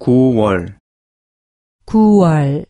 9월, 9월.